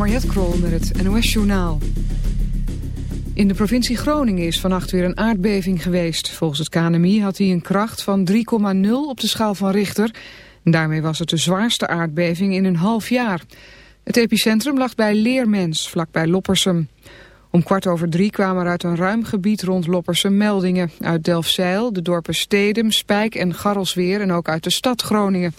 Mariette Krol met het NOS Journaal. In de provincie Groningen is vannacht weer een aardbeving geweest. Volgens het KNMI had hij een kracht van 3,0 op de schaal van Richter. Daarmee was het de zwaarste aardbeving in een half jaar. Het epicentrum lag bij Leermens, vlakbij Loppersum. Om kwart over drie kwamen er uit een ruim gebied rond Loppersum meldingen. Uit Delfzijl, de dorpen Stedem, Spijk en Garrelsweer en ook uit de stad Groningen.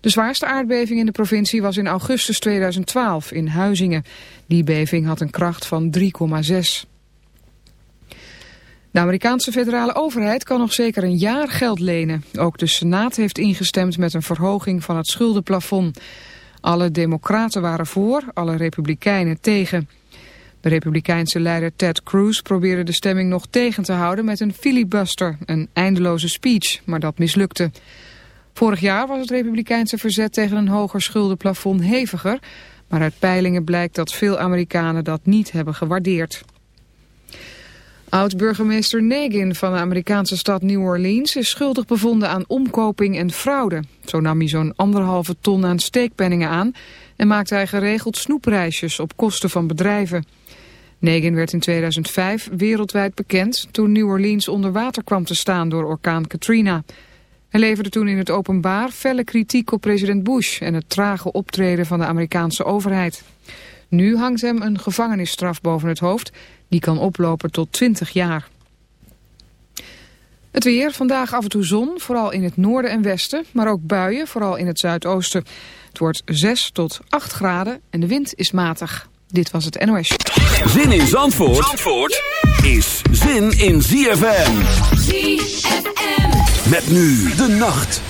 De zwaarste aardbeving in de provincie was in augustus 2012 in Huizingen. Die beving had een kracht van 3,6. De Amerikaanse federale overheid kan nog zeker een jaar geld lenen. Ook de Senaat heeft ingestemd met een verhoging van het schuldenplafond. Alle democraten waren voor, alle republikeinen tegen. De republikeinse leider Ted Cruz probeerde de stemming nog tegen te houden met een filibuster, een eindeloze speech, maar dat mislukte. Vorig jaar was het republikeinse verzet tegen een hoger schuldenplafond heviger, maar uit peilingen blijkt dat veel Amerikanen dat niet hebben gewaardeerd. Oud-burgemeester Nagin van de Amerikaanse stad New Orleans is schuldig bevonden aan omkoping en fraude. Zo nam hij zo'n anderhalve ton aan steekpenningen aan en maakte hij geregeld snoepreisjes op kosten van bedrijven. Nagin werd in 2005 wereldwijd bekend toen New Orleans onder water kwam te staan door orkaan Katrina. Hij leverde toen in het openbaar felle kritiek op president Bush en het trage optreden van de Amerikaanse overheid. Nu hangt hem een gevangenisstraf boven het hoofd, die kan oplopen tot 20 jaar. Het weer, vandaag af en toe zon, vooral in het noorden en westen, maar ook buien, vooral in het zuidoosten. Het wordt 6 tot 8 graden en de wind is matig. Dit was het NOS. Zin in Zandvoort, Zandvoort is zin in ZFM. Met nu de nacht.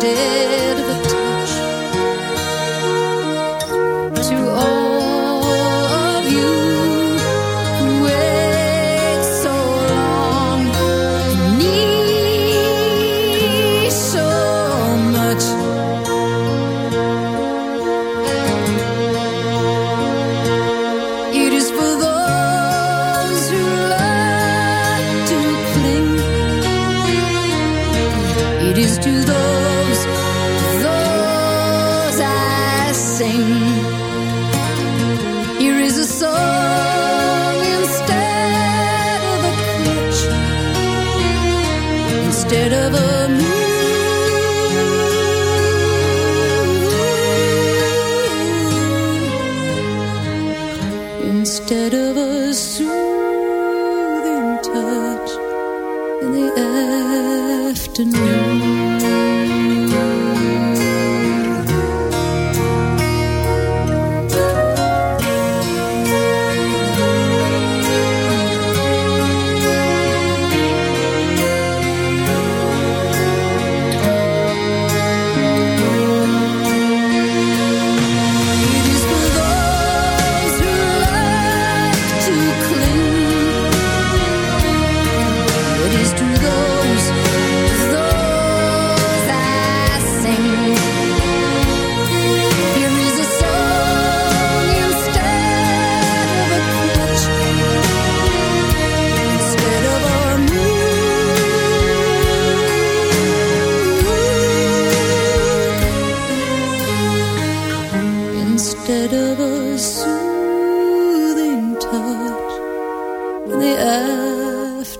did.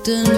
Love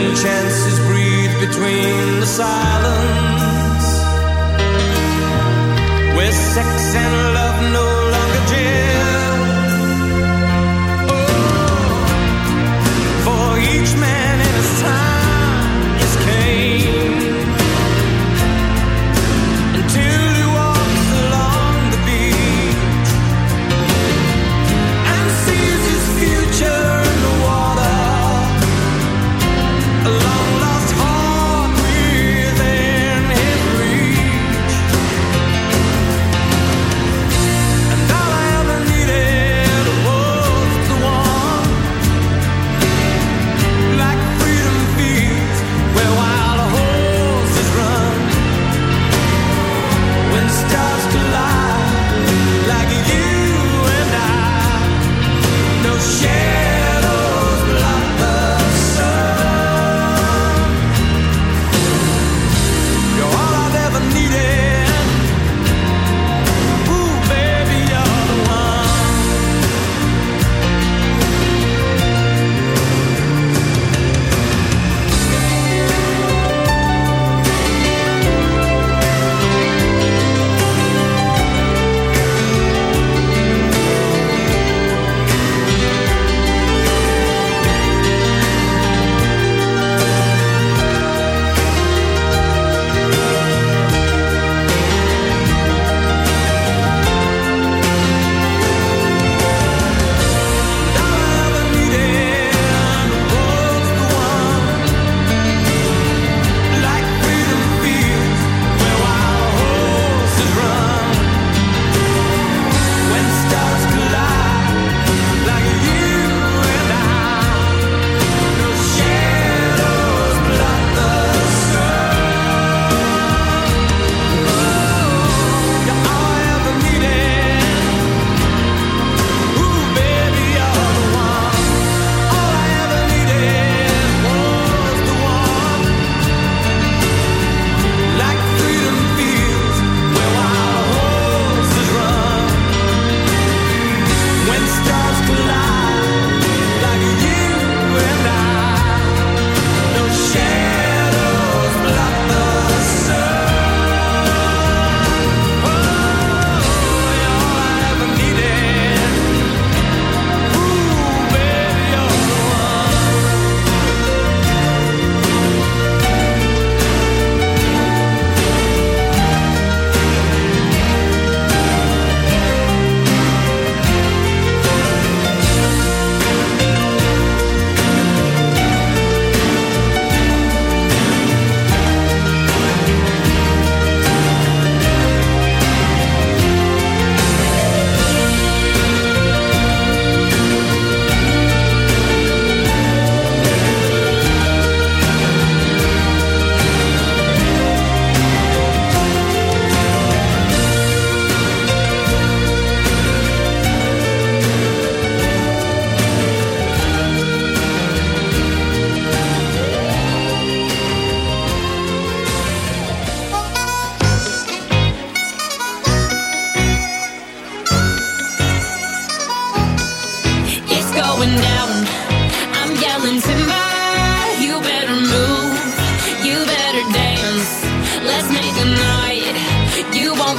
and chances breathe between the silence. Where sex and love know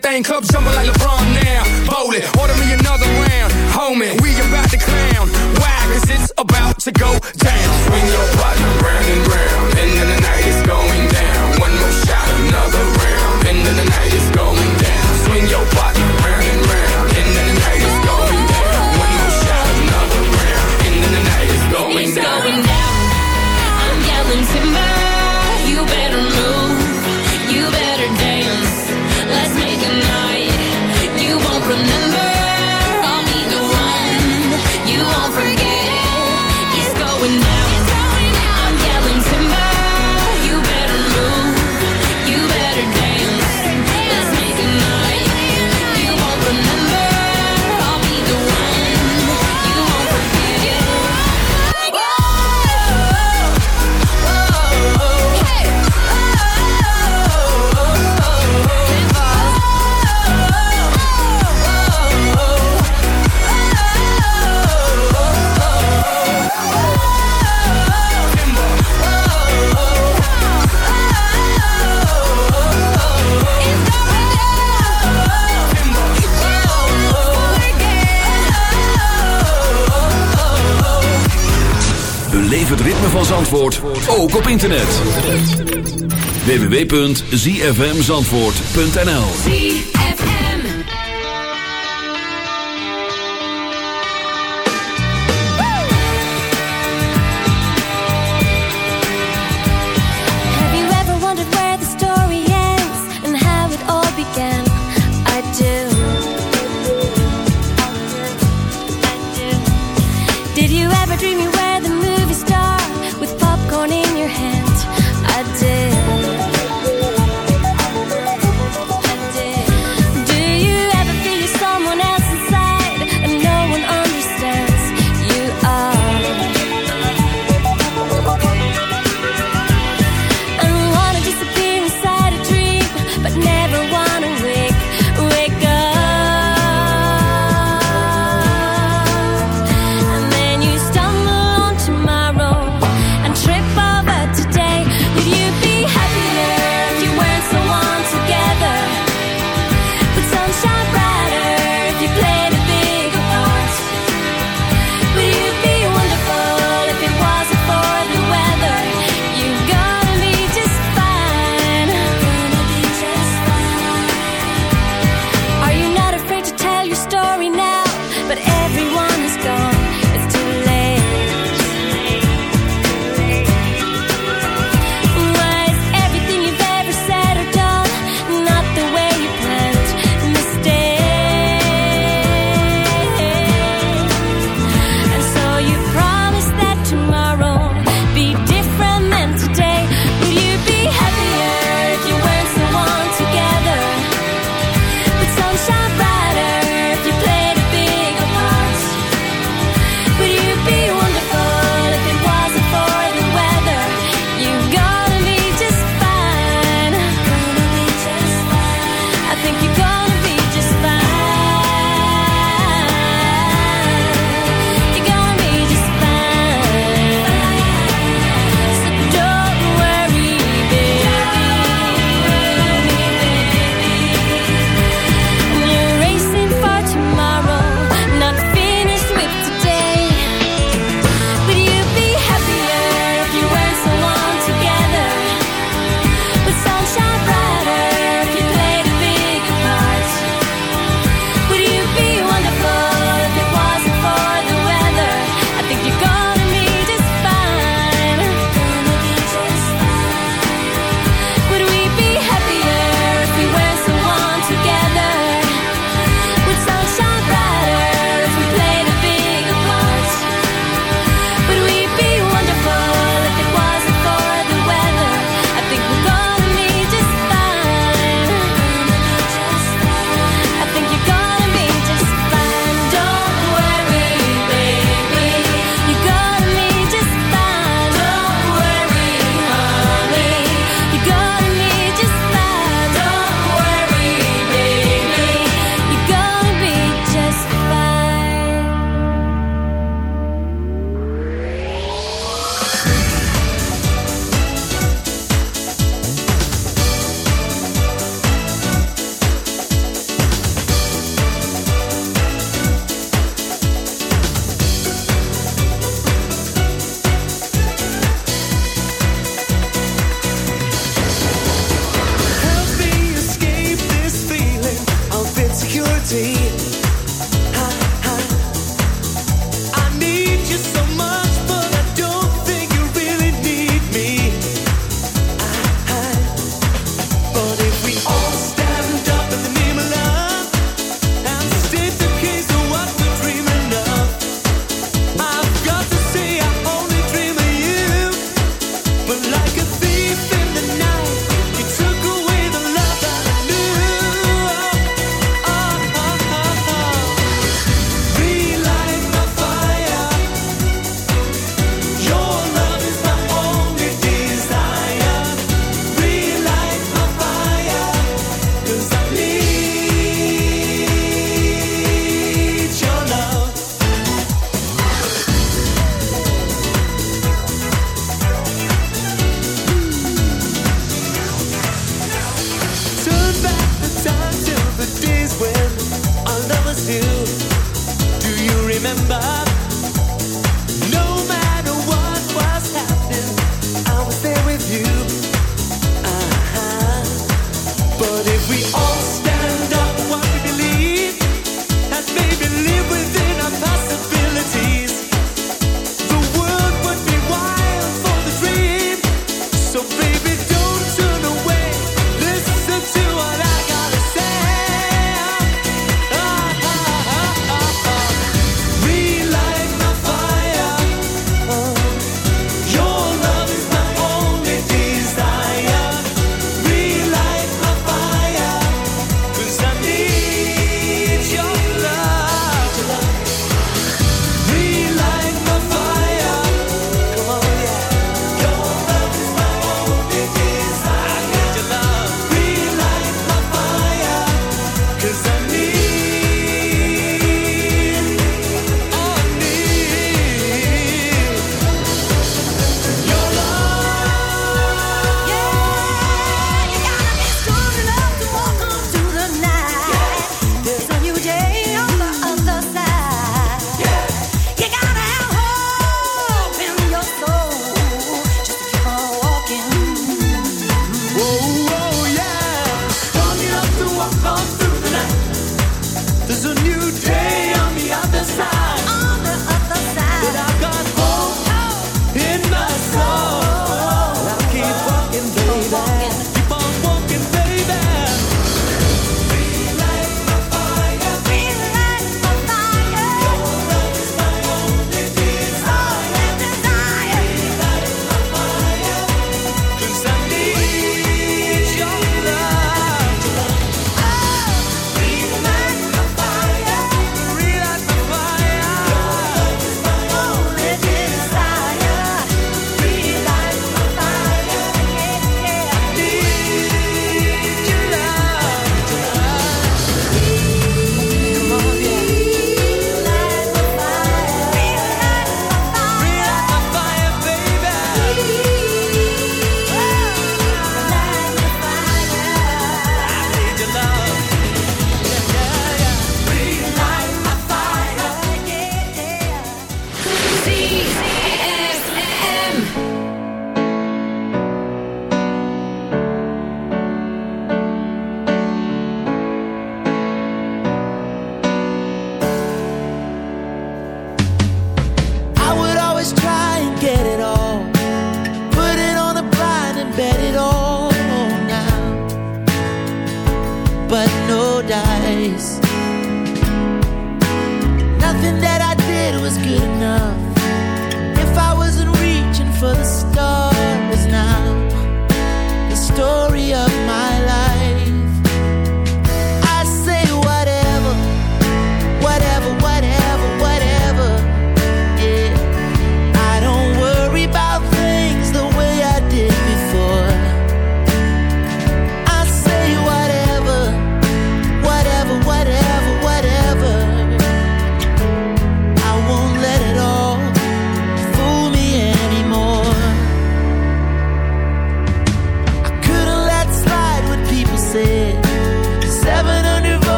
thing club jumping like LeBron now. Bowl it, order me another round. Homie, we about to clown. Why? Cause it's about to go down. Swing your partner round and round. End of the night is going down. One more shot, another round. End of the night is going ritme van Zandvoort ook op internet. www.zfmzandvoort.nl Have you ever wondered where the story ends and how it all began? I do. Did you ever dream you were